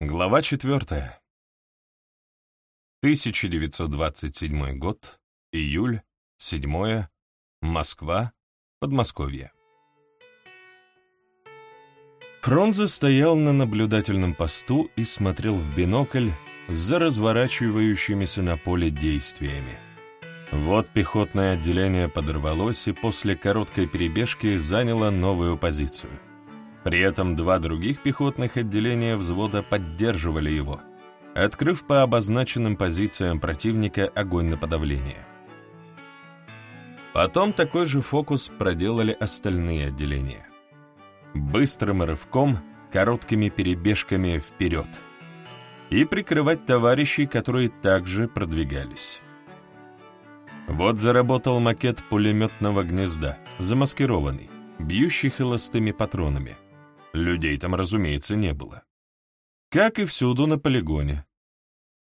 Глава 4. 1927 год, июль, 7 Москва, Подмосковье. Фронзе стоял на наблюдательном посту и смотрел в бинокль за разворачивающимися на поле действиями. Вот пехотное отделение подорвалось и после короткой перебежки заняло новую позицию. При этом два других пехотных отделения взвода поддерживали его, открыв по обозначенным позициям противника огонь на подавление. Потом такой же фокус проделали остальные отделения. Быстрым рывком, короткими перебежками вперед. И прикрывать товарищей, которые также продвигались. Вот заработал макет пулеметного гнезда, замаскированный, бьющий холостыми патронами – Людей там, разумеется, не было. Как и всюду на полигоне.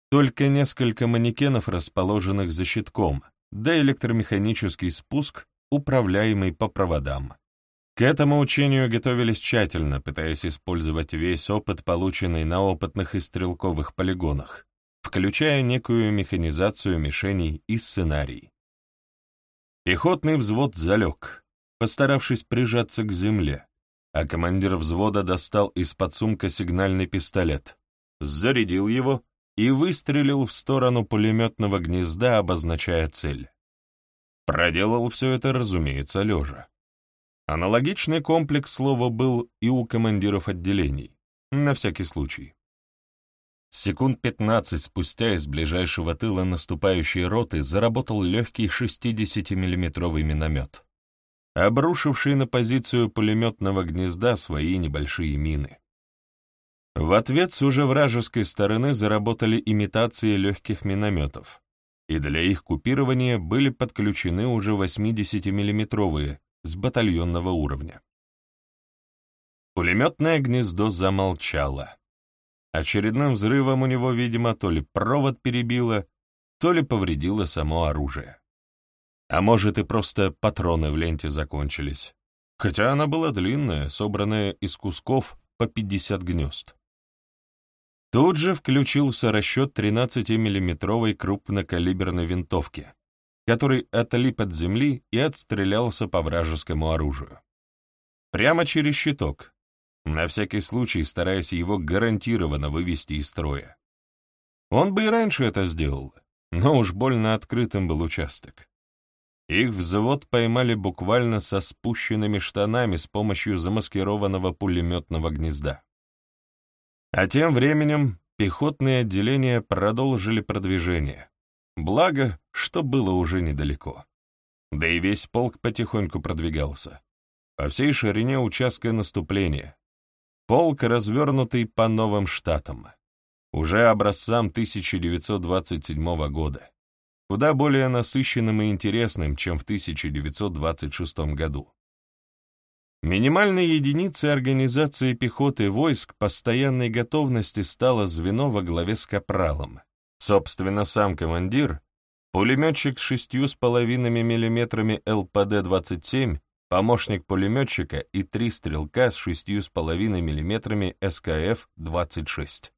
Только несколько манекенов, расположенных за щитком, да электромеханический спуск, управляемый по проводам. К этому учению готовились тщательно, пытаясь использовать весь опыт, полученный на опытных и стрелковых полигонах, включая некую механизацию мишеней и сценарий. Пехотный взвод залег, постаравшись прижаться к земле, а командир взвода достал из-под сумка сигнальный пистолет, зарядил его и выстрелил в сторону пулеметного гнезда, обозначая цель. Проделал все это, разумеется, лежа. Аналогичный комплекс слова был и у командиров отделений, на всякий случай. Секунд 15 спустя из ближайшего тыла наступающей роты заработал легкий 60-миллиметровый миномет обрушивший на позицию пулеметного гнезда свои небольшие мины. В ответ с уже вражеской стороны заработали имитации легких минометов, и для их купирования были подключены уже 80-миллиметровые с батальонного уровня. Пулеметное гнездо замолчало. Очередным взрывом у него, видимо, то ли провод перебило, то ли повредило само оружие. А может, и просто патроны в ленте закончились. Хотя она была длинная, собранная из кусков по 50 гнезд. Тут же включился расчет 13-миллиметровой крупнокалиберной винтовки, который отлип от земли и отстрелялся по вражескому оружию. Прямо через щиток, на всякий случай стараясь его гарантированно вывести из строя. Он бы и раньше это сделал, но уж больно открытым был участок. Их взвод поймали буквально со спущенными штанами с помощью замаскированного пулеметного гнезда. А тем временем пехотные отделения продолжили продвижение. Благо, что было уже недалеко. Да и весь полк потихоньку продвигался. По всей ширине участка наступления. Полк, развернутый по новым штатам. Уже образцам 1927 года куда более насыщенным и интересным, чем в 1926 году. Минимальной единицей организации пехоты войск постоянной готовности стало звено во главе с капралом. Собственно, сам командир, пулеметчик с 6,5 мм ЛПД-27, помощник пулеметчика и три стрелка с 6,5 мм СКФ-26.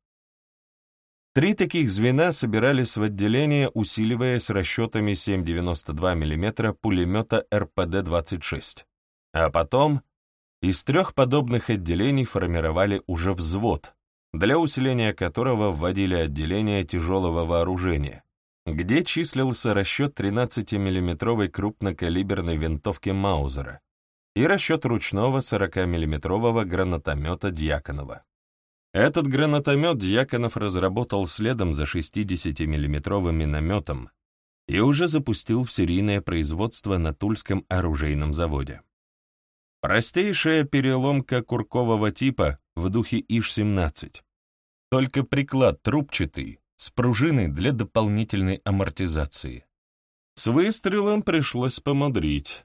Три таких звена собирались в отделение, усиливаясь расчетами 7,92 мм пулемета РПД-26. А потом из трех подобных отделений формировали уже взвод, для усиления которого вводили отделение тяжелого вооружения, где числился расчет 13-мм крупнокалиберной винтовки Маузера и расчет ручного 40-мм гранатомета Дьяконова. Этот гранатомет Дьяконов разработал следом за 60-миллиметровым минометом и уже запустил в серийное производство на Тульском оружейном заводе. Простейшая переломка куркового типа в духе ИЖ-17, только приклад трубчатый, с пружиной для дополнительной амортизации. С выстрелом пришлось помудрить.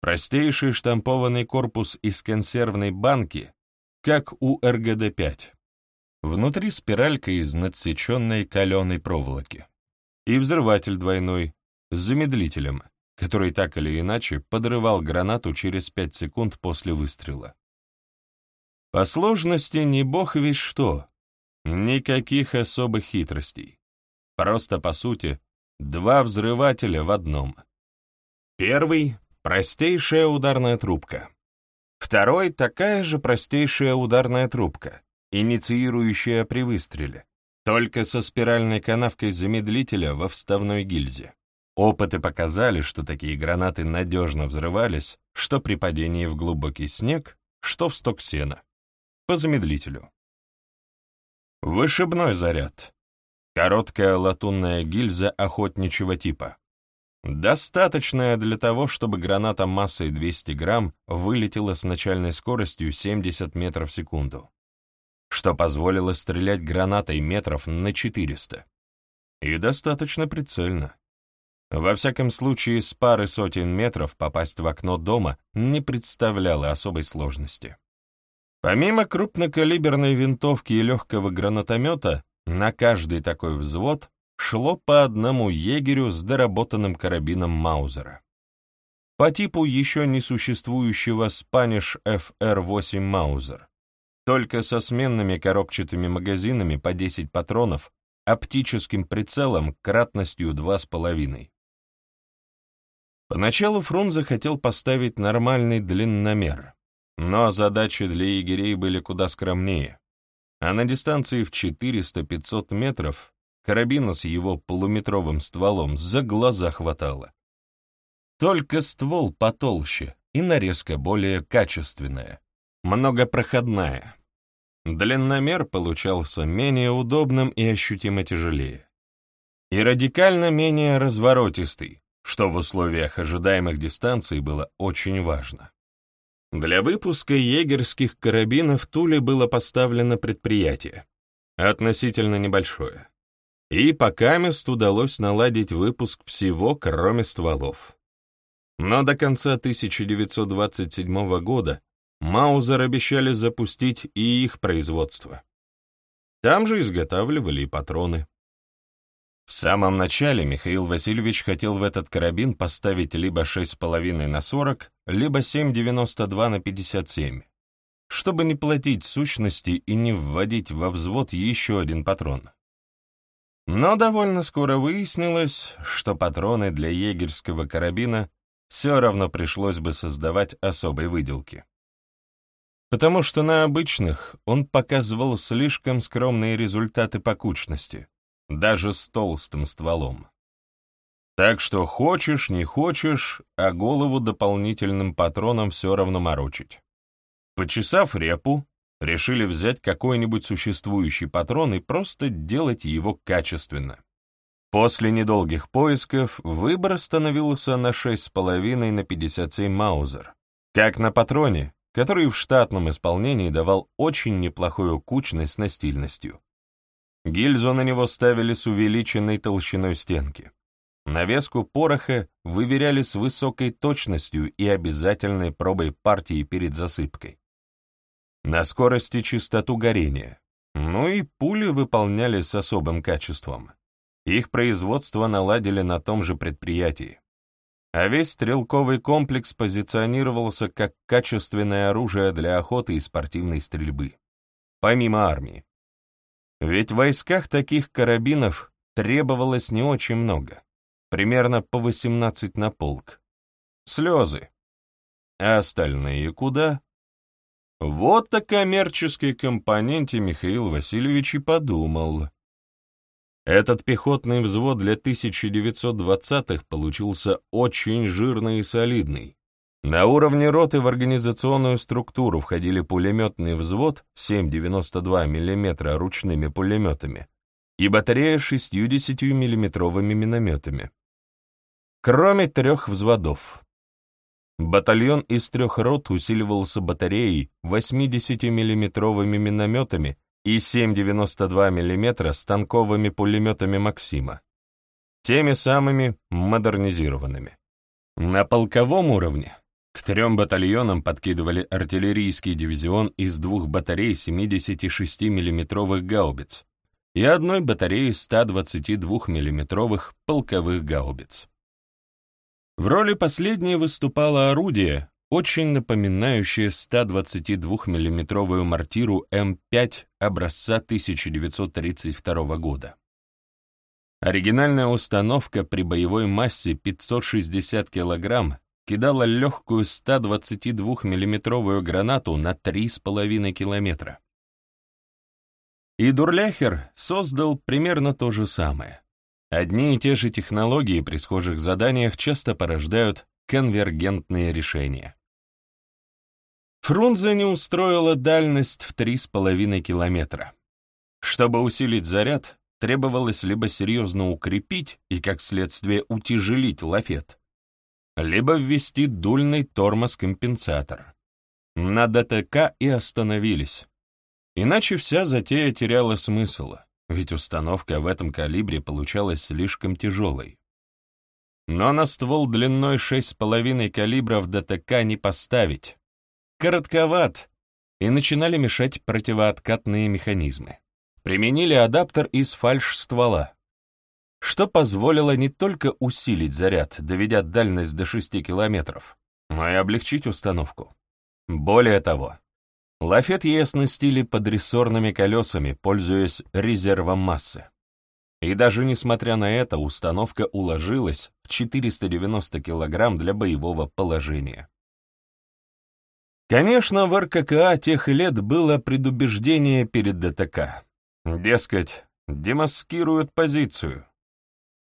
Простейший штампованный корпус из консервной банки как у РГД-5. Внутри спиралька из надсеченной каленой проволоки. И взрыватель двойной, с замедлителем, который так или иначе подрывал гранату через 5 секунд после выстрела. По сложности не бог весь что, Никаких особых хитростей. Просто, по сути, два взрывателя в одном. Первый — простейшая ударная трубка. Второй — такая же простейшая ударная трубка, инициирующая при выстреле, только со спиральной канавкой замедлителя во вставной гильзе. Опыты показали, что такие гранаты надежно взрывались, что при падении в глубокий снег, что в сток сена, по замедлителю. Вышибной заряд. Короткая латунная гильза охотничьего типа. Достаточная для того, чтобы граната массой 200 грамм вылетела с начальной скоростью 70 метров в секунду, что позволило стрелять гранатой метров на 400. И достаточно прицельно. Во всяком случае, с пары сотен метров попасть в окно дома не представляло особой сложности. Помимо крупнокалиберной винтовки и легкого гранатомета, на каждый такой взвод шло по одному егерю с доработанным карабином Маузера. По типу еще не существующего Spanish FR-8 Маузер, только со сменными коробчатыми магазинами по 10 патронов, оптическим прицелом кратностью 2,5. Поначалу Фрунзе хотел поставить нормальный длинномер, но задачи для егерей были куда скромнее, а на дистанции в 400-500 метров карабина с его полуметровым стволом за глаза хватало. Только ствол потолще и нарезка более качественная, многопроходная. Длинномер получался менее удобным и ощутимо тяжелее. И радикально менее разворотистый, что в условиях ожидаемых дистанций было очень важно. Для выпуска егерских карабинов в Туле было поставлено предприятие, относительно небольшое, и пока мест удалось наладить выпуск всего, кроме стволов. Но до конца 1927 года Маузер обещали запустить и их производство. Там же изготавливали и патроны. В самом начале Михаил Васильевич хотел в этот карабин поставить либо 6,5 на 40, либо 7,92 на 57, чтобы не платить сущности и не вводить во взвод еще один патрон. Но довольно скоро выяснилось, что патроны для егерского карабина все равно пришлось бы создавать особой выделки. Потому что на обычных он показывал слишком скромные результаты по кучности — даже с толстым стволом. Так что хочешь, не хочешь, а голову дополнительным патроном все равно морочить. Почесав репу, решили взять какой-нибудь существующий патрон и просто делать его качественно. После недолгих поисков выбор остановился на 6,5 на 57 Маузер, как на патроне, который в штатном исполнении давал очень неплохую кучность на стильностью. Гильзу на него ставили с увеличенной толщиной стенки. Навеску пороха выверяли с высокой точностью и обязательной пробой партии перед засыпкой. На скорость и частоту горения. Ну и пули выполняли с особым качеством. Их производство наладили на том же предприятии. А весь стрелковый комплекс позиционировался как качественное оружие для охоты и спортивной стрельбы. Помимо армии. Ведь в войсках таких карабинов требовалось не очень много, примерно по 18 на полк. Слезы. А остальные куда? Вот о коммерческой компоненте Михаил Васильевич и подумал. Этот пехотный взвод для 1920-х получился очень жирный и солидный. На уровне роты в организационную структуру входили пулеметный взвод 7,92 мм ручными пулеметами и батарея 60 миллиметровыми минометами. Кроме трех взводов. Батальон из трех рот усиливался батареей 80 миллиметровыми минометами и 7,92 мм станковыми пулеметами «Максима», теми самыми модернизированными. На полковом уровне к трем батальонам подкидывали артиллерийский дивизион из двух батарей 76 миллиметровых гаубиц и одной батареи 122 миллиметровых полковых гаубиц. В роли последней выступало орудие, очень напоминающее 122 миллиметровую мортиру М5 образца 1932 года. Оригинальная установка при боевой массе 560 кг кидала легкую 122 миллиметровую гранату на 3,5 километра. И Дурляхер создал примерно то же самое. Одни и те же технологии при схожих заданиях часто порождают конвергентные решения. Фрунзе не устроила дальность в 3,5 километра. Чтобы усилить заряд, требовалось либо серьезно укрепить и, как следствие, утяжелить лафет, либо ввести дульный тормоз-компенсатор. На ДТК и остановились. Иначе вся затея теряла смысл, ведь установка в этом калибре получалась слишком тяжелой. Но на ствол длиной 6,5 калибра в ДТК не поставить. Коротковат, и начинали мешать противооткатные механизмы применили адаптер из фальш-ствола, что позволило не только усилить заряд, доведя дальность до 6 километров, но и облегчить установку. Более того, лафет ей оснастили подрессорными колесами, пользуясь резервом массы. И даже несмотря на это, установка уложилась в 490 килограмм для боевого положения. Конечно, в РККА тех лет было предубеждение перед ДТК. Дескать, демаскируют позицию.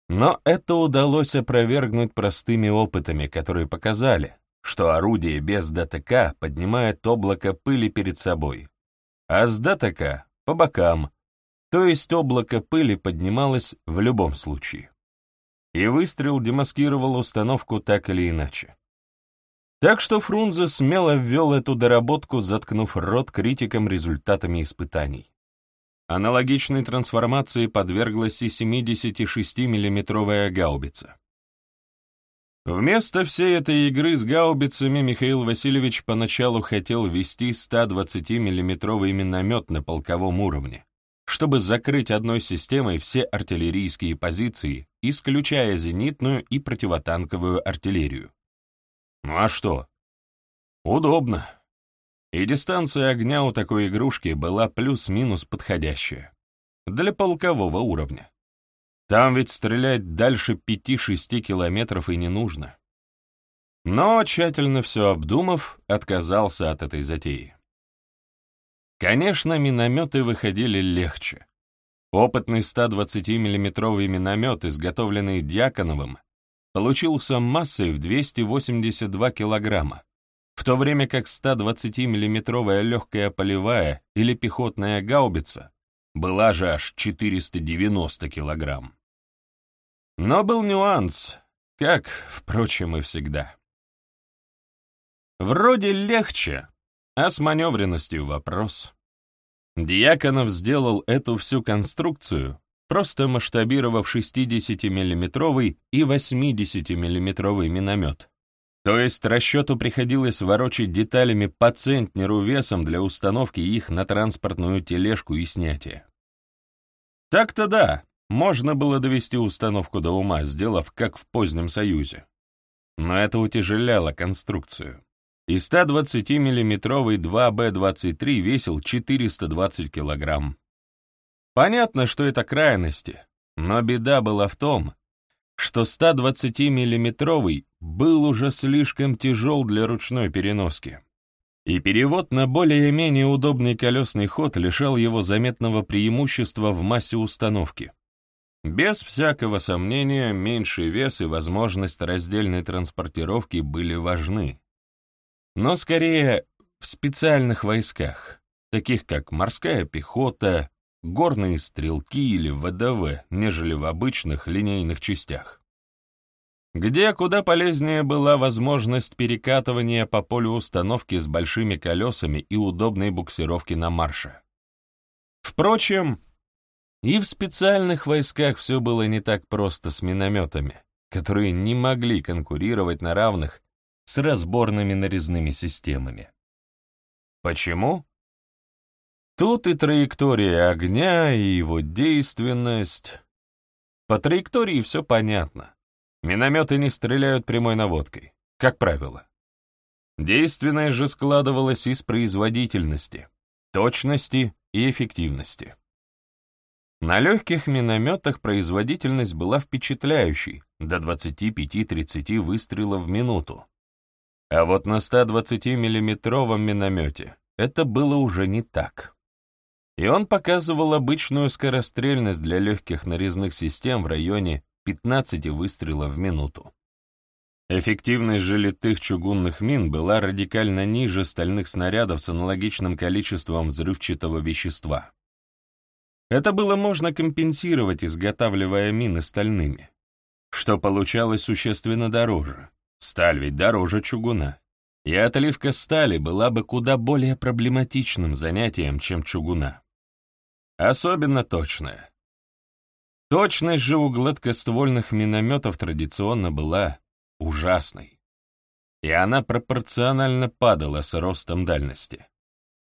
Но это удалось опровергнуть простыми опытами, которые показали, что орудие без ДТК поднимает облако пыли перед собой, а с ДТК — по бокам, то есть облако пыли поднималось в любом случае. И выстрел демаскировал установку так или иначе. Так что Фрунзе смело ввел эту доработку, заткнув рот критикам результатами испытаний. Аналогичной трансформации подверглась и 76 миллиметровая гаубица. Вместо всей этой игры с гаубицами Михаил Васильевич поначалу хотел ввести 120 миллиметровый миномет на полковом уровне, чтобы закрыть одной системой все артиллерийские позиции, исключая зенитную и противотанковую артиллерию. Ну а что? Удобно. И дистанция огня у такой игрушки была плюс-минус подходящая. Для полкового уровня. Там ведь стрелять дальше 5-6 километров и не нужно. Но, тщательно все обдумав, отказался от этой затеи. Конечно, минометы выходили легче. Опытный 120 миллиметровый миномет, изготовленный Дьяконовым, получился массой в 282 килограмма, в то время как 120-миллиметровая легкая полевая или пехотная гаубица была же аж 490 килограмм. Но был нюанс, как, впрочем, и всегда. Вроде легче, а с маневренностью вопрос. Дьяконов сделал эту всю конструкцию, просто масштабировав 60-миллиметровый и 80-миллиметровый миномет, то есть расчету приходилось ворочать деталями по центнеру весом для установки их на транспортную тележку и снятия. Так-то да, можно было довести установку до ума, сделав как в позднем Союзе. Но это утяжеляло конструкцию. И 120-миллиметровый 2Б-23 весил 420 килограмм. Понятно, что это крайности, но беда была в том, что 120-миллиметровый был уже слишком тяжел для ручной переноски. И перевод на более-менее удобный колесный ход лишал его заметного преимущества в массе установки. Без всякого сомнения, меньший вес и возможность раздельной транспортировки были важны. Но скорее в специальных войсках, таких как морская пехота, горные стрелки или ВДВ, нежели в обычных линейных частях. Где куда полезнее была возможность перекатывания по полю установки с большими колесами и удобной буксировки на марше. Впрочем, и в специальных войсках все было не так просто с минометами, которые не могли конкурировать на равных с разборными нарезными системами. Почему? Тут и траектория огня, и его действенность. По траектории все понятно. Минометы не стреляют прямой наводкой, как правило. Действенность же складывалась из производительности. точности и эффективности. На легких минометах производительность была впечатляющей, до 25-30 выстрелов в минуту. А вот на 120 миллиметровом миномете это было уже не так. И он показывал обычную скорострельность для легких нарезных систем в районе 15 выстрелов в минуту. Эффективность же чугунных мин была радикально ниже стальных снарядов с аналогичным количеством взрывчатого вещества. Это было можно компенсировать, изготавливая мины стальными, что получалось существенно дороже. Сталь ведь дороже чугуна. И отливка стали была бы куда более проблематичным занятием, чем чугуна. Особенно точная. Точность же у гладкоствольных минометов традиционно была ужасной. И она пропорционально падала с ростом дальности,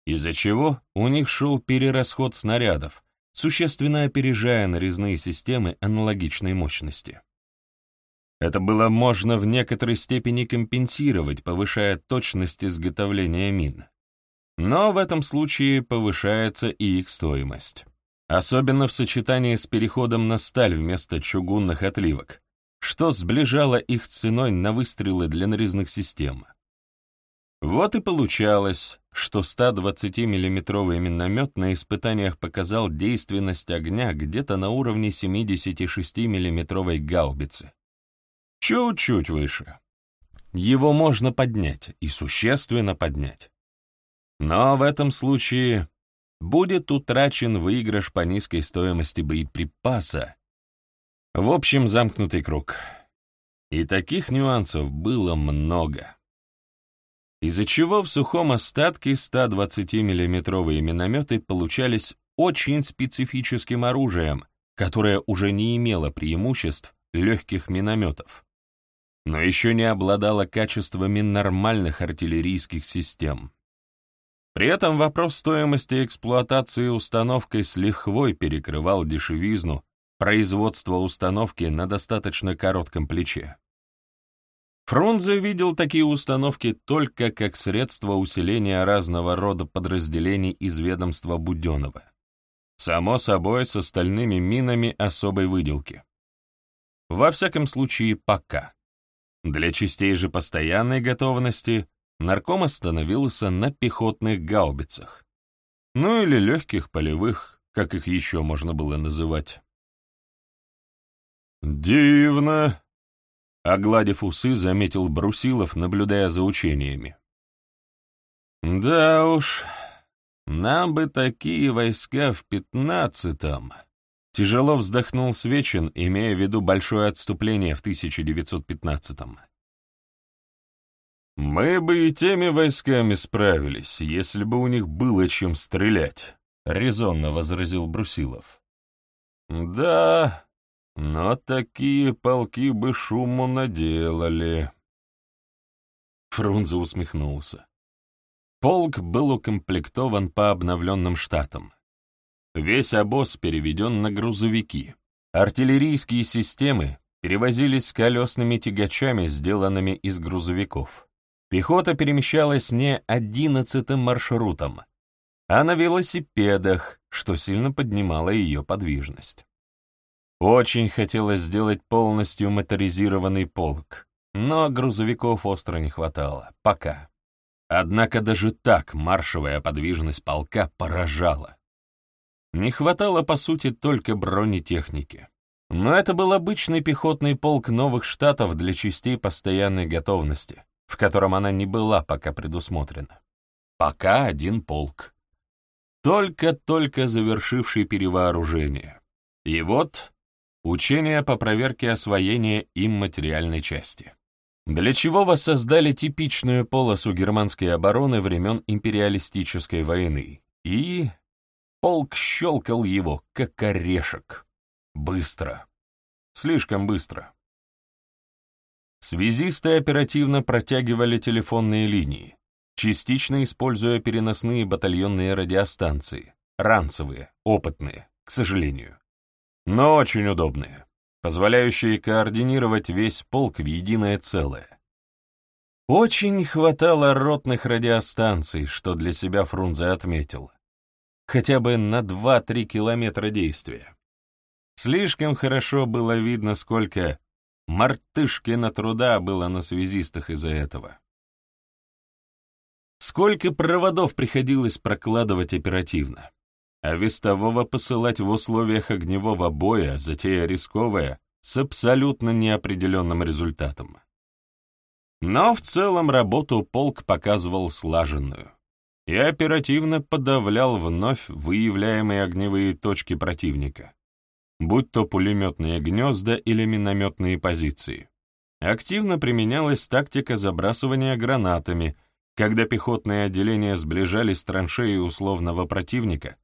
из-за чего у них шел перерасход снарядов, существенно опережая нарезные системы аналогичной мощности. Это было можно в некоторой степени компенсировать, повышая точность изготовления мин. Но в этом случае повышается и их стоимость. Особенно в сочетании с переходом на сталь вместо чугунных отливок, что сближало их ценой на выстрелы для нарезных систем. Вот и получалось, что 120 миллиметровый миномет на испытаниях показал действенность огня где-то на уровне 76 миллиметровой гаубицы. Чуть-чуть выше. Его можно поднять, и существенно поднять. Но в этом случае будет утрачен выигрыш по низкой стоимости боеприпаса, в общем, замкнутый круг. И таких нюансов было много. Из-за чего в сухом остатке 120 миллиметровые минометы получались очень специфическим оружием, которое уже не имело преимуществ легких минометов, но еще не обладало качествами нормальных артиллерийских систем. При этом вопрос стоимости эксплуатации установкой с лихвой перекрывал дешевизну производства установки на достаточно коротком плече. Фрунзе видел такие установки только как средство усиления разного рода подразделений из ведомства Буденова. Само собой, с остальными минами особой выделки. Во всяком случае, пока. Для частей же постоянной готовности нарком остановился на пехотных гаубицах. Ну или легких полевых, как их еще можно было называть. «Дивно!» — огладив усы, заметил Брусилов, наблюдая за учениями. «Да уж, нам бы такие войска в пятнадцатом!» Тяжело вздохнул Свечин, имея в виду большое отступление в 1915-м. «Мы бы и теми войсками справились, если бы у них было чем стрелять», — резонно возразил Брусилов. «Да, но такие полки бы шуму наделали. Фрунзе усмехнулся. Полк был укомплектован по обновленным штатам. Весь обоз переведен на грузовики. Артиллерийские системы перевозились колесными тягачами, сделанными из грузовиков. Пехота перемещалась не одиннадцатым маршрутом, а на велосипедах, что сильно поднимало ее подвижность. Очень хотелось сделать полностью моторизированный полк, но грузовиков остро не хватало, пока. Однако даже так маршевая подвижность полка поражала. Не хватало, по сути, только бронетехники. Но это был обычный пехотный полк новых штатов для частей постоянной готовности, в котором она не была пока предусмотрена. Пока один полк. Только-только завершивший перевооружение. И вот Учение по проверке освоения им материальной части. Для чего воссоздали типичную полосу германской обороны времен империалистической войны. И полк щелкал его, как орешек. Быстро. Слишком быстро. Связисты оперативно протягивали телефонные линии, частично используя переносные батальонные радиостанции, ранцевые, опытные, к сожалению но очень удобные, позволяющие координировать весь полк в единое целое. Очень хватало ротных радиостанций, что для себя Фрунзе отметил. хотя бы на 2-3 километра действия. Слишком хорошо было видно, сколько мартышкина труда было на связистах из-за этого. Сколько проводов приходилось прокладывать оперативно, а вестового посылать в условиях огневого боя, затея рисковая, с абсолютно неопределенным результатом. Но в целом работу полк показывал слаженную и оперативно подавлял вновь выявляемые огневые точки противника, будь то пулеметные гнезда или минометные позиции. Активно применялась тактика забрасывания гранатами, когда пехотные отделения сближались с траншеей условного противника,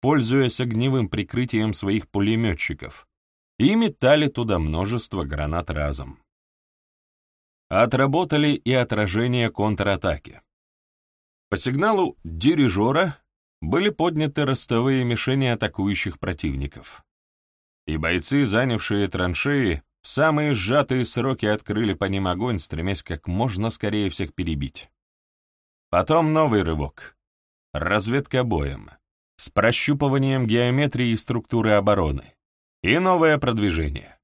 пользуясь огневым прикрытием своих пулеметчиков, и метали туда множество гранат разом. Отработали и отражение контратаки. По сигналу дирижера были подняты ростовые мишени атакующих противников. И бойцы, занявшие траншеи, в самые сжатые сроки открыли по ним огонь, стремясь как можно скорее всех перебить. Потом новый рывок. Разведка боем. С прощупыванием геометрии и структуры обороны. И новое продвижение.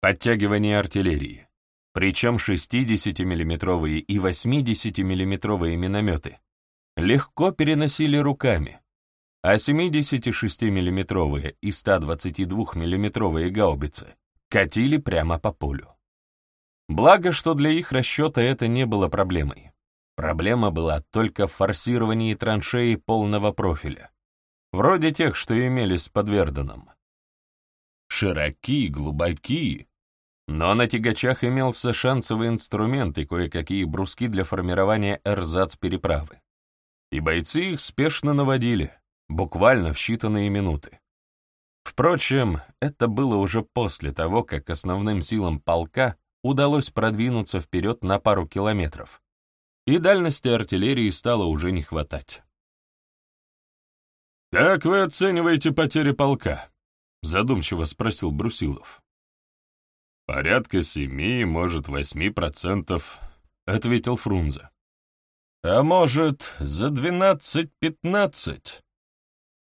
Подтягивание артиллерии. Причем 60-миллиметровые и 80-миллиметровые минометы легко переносили руками, а 76-миллиметровые и 122-миллиметровые гаубицы катили прямо по полю. Благо, что для их расчета это не было проблемой. Проблема была только в форсировании траншеи полного профиля, вроде тех, что имелись под Верденом. Широки, глубоки, но на тягачах имелся шансовый инструмент и кое-какие бруски для формирования эрзац-переправы. И бойцы их спешно наводили, буквально в считанные минуты. Впрочем, это было уже после того, как основным силам полка удалось продвинуться вперед на пару километров, и дальности артиллерии стало уже не хватать. «Как вы оцениваете потери полка?» — задумчиво спросил Брусилов. «Порядка семи, может, восьми процентов», — ответил Фрунзе. «А может, за двенадцать-пятнадцать?»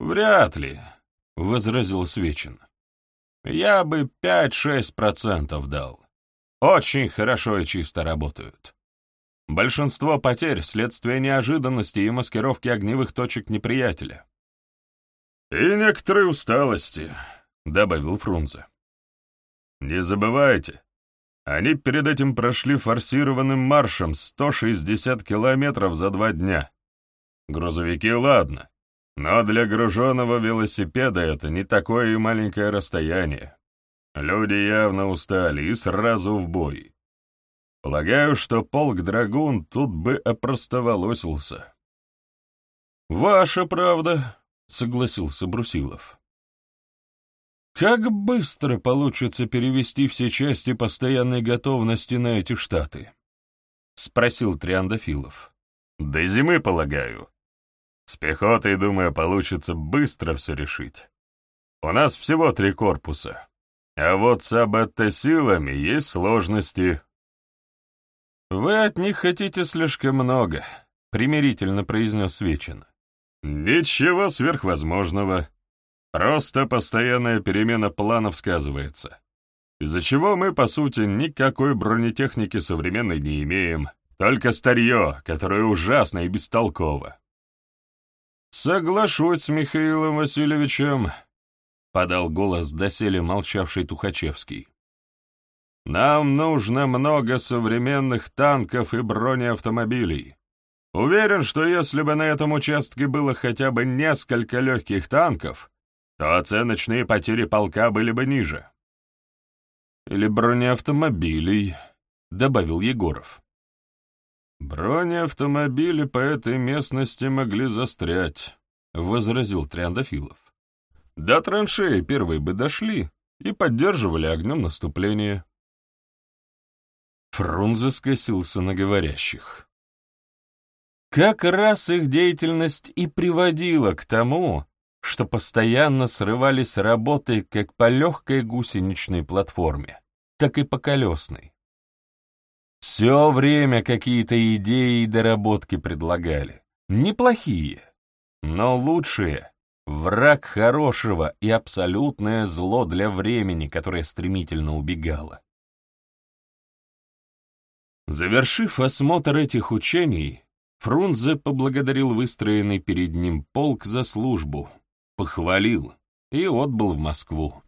«Вряд ли», — возразил Свечин. «Я бы пять-шесть процентов дал. Очень хорошо и чисто работают. Большинство потерь — следствие неожиданности и маскировки огневых точек неприятеля». «И некоторой усталости», — добавил Фрунзе. Не забывайте, они перед этим прошли форсированным маршем 160 километров за два дня. Грузовики, ладно, но для груженного велосипеда это не такое и маленькое расстояние. Люди явно устали и сразу в бой. Полагаю, что полк «Драгун» тут бы опростоволосился. «Ваша правда», — согласился Брусилов. Как быстро получится перевести все части постоянной готовности на эти штаты? Спросил Триандафилов. До зимы, полагаю. С пехотой, думаю, получится быстро все решить. У нас всего три корпуса. А вот с АБТ-силами есть сложности. Вы от них хотите слишком много, примирительно произнес Вечен. Ничего сверхвозможного. Просто постоянная перемена планов сказывается. Из-за чего мы, по сути, никакой бронетехники современной не имеем, только старье, которое ужасно и бестолково. «Соглашусь с Михаилом Васильевичем», — подал голос доселе молчавший Тухачевский. «Нам нужно много современных танков и бронеавтомобилей. Уверен, что если бы на этом участке было хотя бы несколько легких танков, то оценочные потери полка были бы ниже. Или бронеавтомобилей, — добавил Егоров. Бронеавтомобили по этой местности могли застрять, — возразил Триандафилов. До траншеи первые бы дошли и поддерживали огнем наступление. Фрунзе скосился на говорящих. Как раз их деятельность и приводила к тому, что постоянно срывались работы как по легкой гусеничной платформе, так и по колесной. Все время какие-то идеи и доработки предлагали. Неплохие, но лучшие враг хорошего и абсолютное зло для времени, которое стремительно убегало. Завершив осмотр этих учений, Фрунзе поблагодарил выстроенный перед ним полк за службу, похвалил и отбыл в Москву.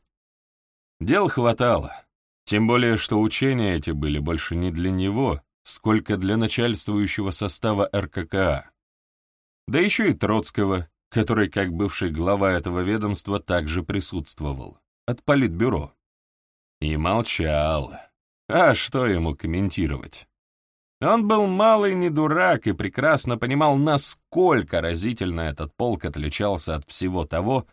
Дел хватало, тем более, что учения эти были больше не для него, сколько для начальствующего состава РККА. Да еще и Троцкого, который, как бывший глава этого ведомства, также присутствовал, от Политбюро. И молчал. А что ему комментировать? Он был малый не дурак и прекрасно понимал, насколько разительно этот полк отличался от всего того,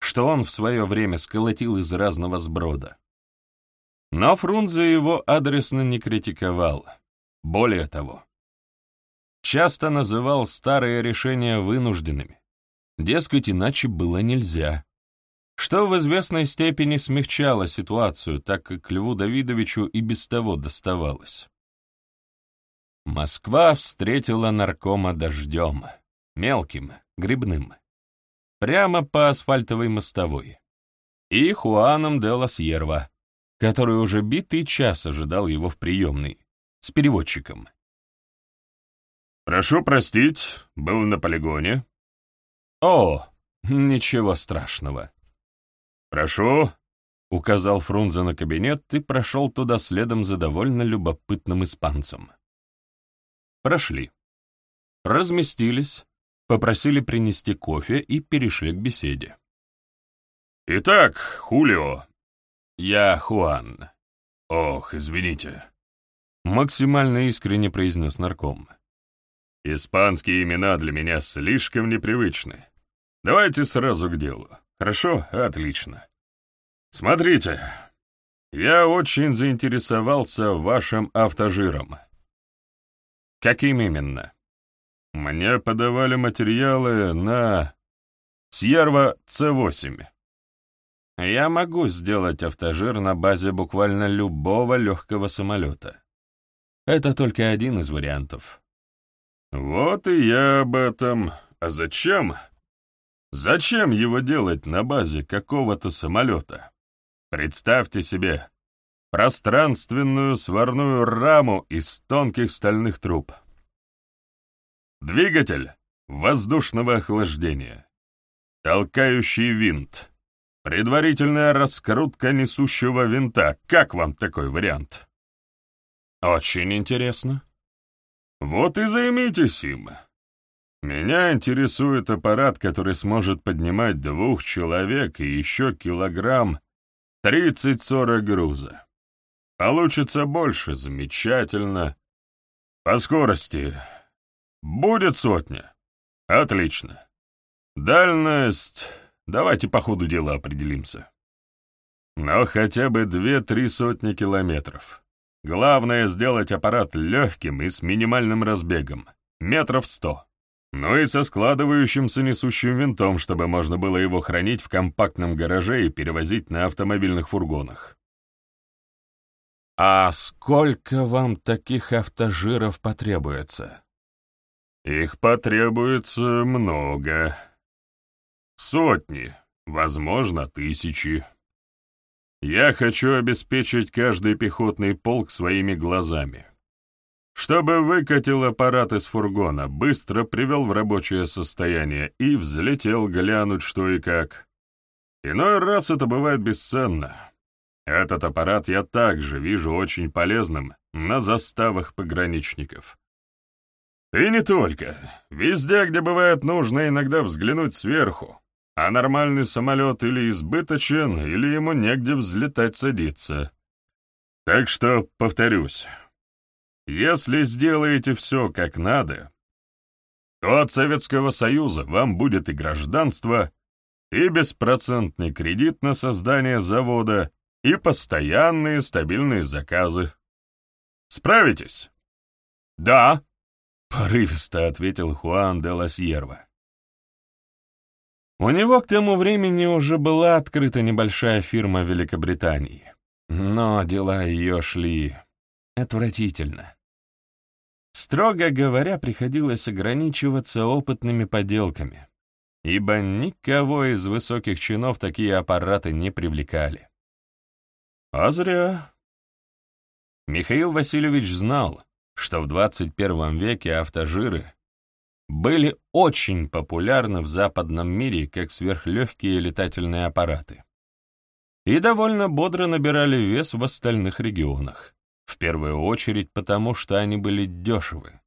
что он в свое время сколотил из разного сброда. Но Фрунзе его адресно не критиковал. Более того, часто называл старые решения вынужденными. Дескать, иначе было нельзя. Что в известной степени смягчало ситуацию, так как Льву Давидовичу и без того доставалось. Москва встретила наркома дождем, мелким, грибным, прямо по асфальтовой мостовой, и Хуаном де Ласьерва, который уже битый час ожидал его в приемной, с переводчиком. «Прошу простить, был на полигоне». «О, ничего страшного». «Прошу», — указал Фрунзе на кабинет и прошел туда следом за довольно любопытным испанцем. Прошли. Разместились, попросили принести кофе и перешли к беседе. «Итак, Хулио». «Я Хуан». «Ох, извините», — максимально искренне произнес нарком. «Испанские имена для меня слишком непривычны. Давайте сразу к делу. Хорошо? Отлично. Смотрите, я очень заинтересовался вашим автожиром. Каким именно? Мне подавали материалы на Сьерва С8. Я могу сделать автожир на базе буквально любого легкого самолета. Это только один из вариантов. Вот и я об этом. А зачем? Зачем его делать на базе какого-то самолета? Представьте себе, пространственную сварную раму из тонких стальных труб. Двигатель воздушного охлаждения. Толкающий винт. Предварительная раскрутка несущего винта. Как вам такой вариант? Очень интересно. Вот и займитесь им. Меня интересует аппарат, который сможет поднимать двух человек и еще килограмм 30-40 груза. Получится больше, замечательно. По скорости. Будет сотня. Отлично. Дальность... Давайте по ходу дела определимся. Но хотя бы две-три сотни километров. Главное — сделать аппарат легким и с минимальным разбегом. Метров сто. Ну и со складывающимся несущим винтом, чтобы можно было его хранить в компактном гараже и перевозить на автомобильных фургонах. «А сколько вам таких автожиров потребуется?» «Их потребуется много. Сотни, возможно, тысячи. Я хочу обеспечить каждый пехотный полк своими глазами. Чтобы выкатил аппарат из фургона, быстро привел в рабочее состояние и взлетел глянуть, что и как. Иной раз это бывает бесценно». Этот аппарат я также вижу очень полезным на заставах пограничников. И не только. Везде, где бывает нужно иногда взглянуть сверху, а нормальный самолет или избыточен, или ему негде взлетать садиться. Так что, повторюсь, если сделаете все как надо, то от Советского Союза вам будет и гражданство, и беспроцентный кредит на создание завода, и постоянные стабильные заказы. Справитесь?» «Да», — порывисто ответил Хуан де Ласьерва. У него к тому времени уже была открыта небольшая фирма в Великобритании, но дела ее шли отвратительно. Строго говоря, приходилось ограничиваться опытными поделками. ибо никого из высоких чинов такие аппараты не привлекали. А зря. Михаил Васильевич знал, что в 21 веке автожиры были очень популярны в западном мире как сверхлегкие летательные аппараты. И довольно бодро набирали вес в остальных регионах, в первую очередь потому, что они были дешевы,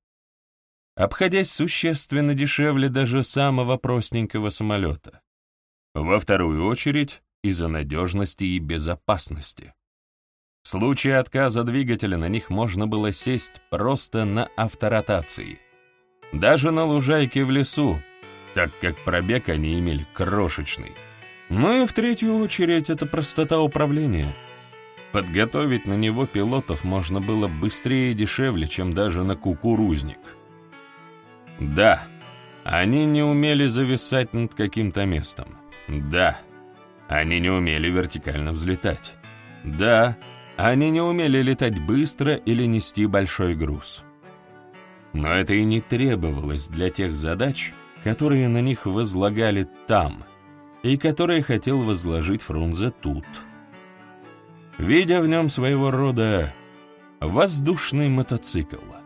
обходясь существенно дешевле даже самого простенького самолета, во вторую очередь из-за надежности и безопасности. В случае отказа двигателя на них можно было сесть просто на авторотации, даже на лужайке в лесу, так как пробег они имели крошечный. Ну и в третью очередь это простота управления. Подготовить на него пилотов можно было быстрее и дешевле, чем даже на кукурузник. Да, они не умели зависать над каким-то местом. Да, они не умели вертикально взлетать. Да, они не умели летать быстро или нести большой груз. Но это и не требовалось для тех задач, которые на них возлагали там — и который хотел возложить Фрунзе тут. Видя в нем своего рода воздушный мотоцикл —